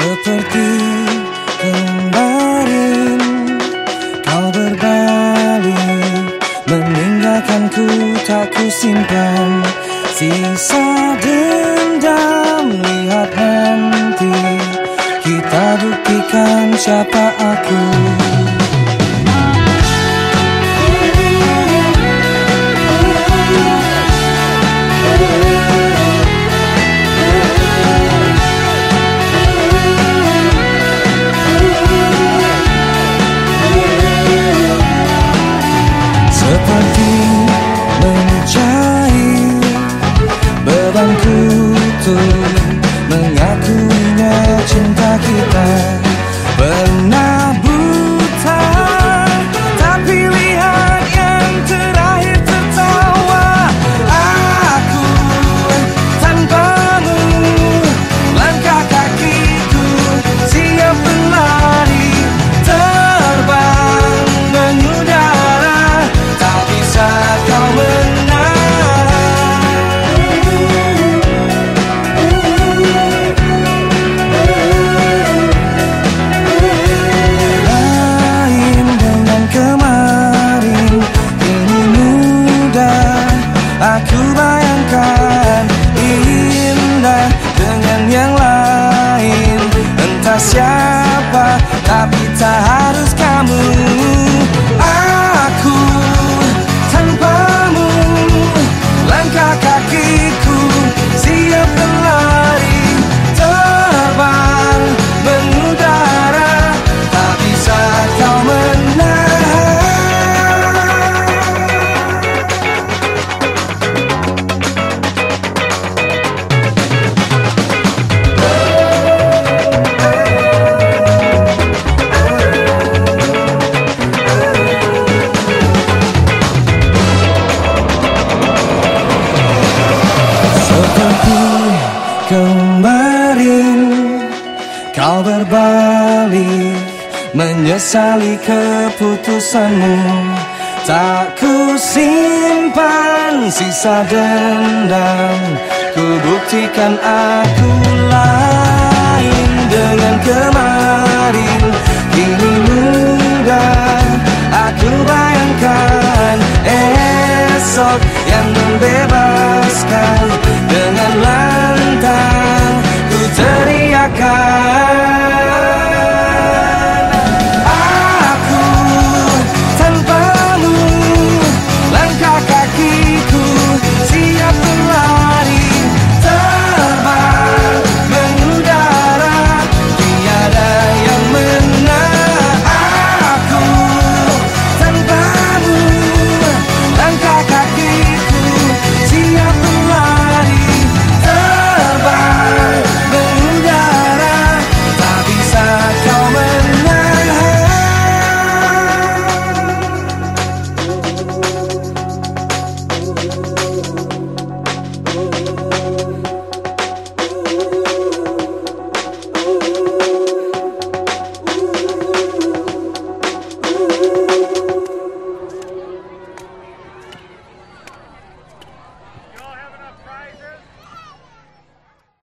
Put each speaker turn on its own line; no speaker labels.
Seperti kemarin Kau berbalik Meninggalkanku tak ku simpan. Sisa dendam Lihat nanti. Kita buktikan siapa aku food bayangkan Indah dengan yang lain. Entah siapa Tapi tak berbalik Menyesali keputusanmu. Tak ku simpan sisa dendam Ku buktikan aku lain dengan kemarin. Kini mudah aku bayangkan Esok yang membebaskan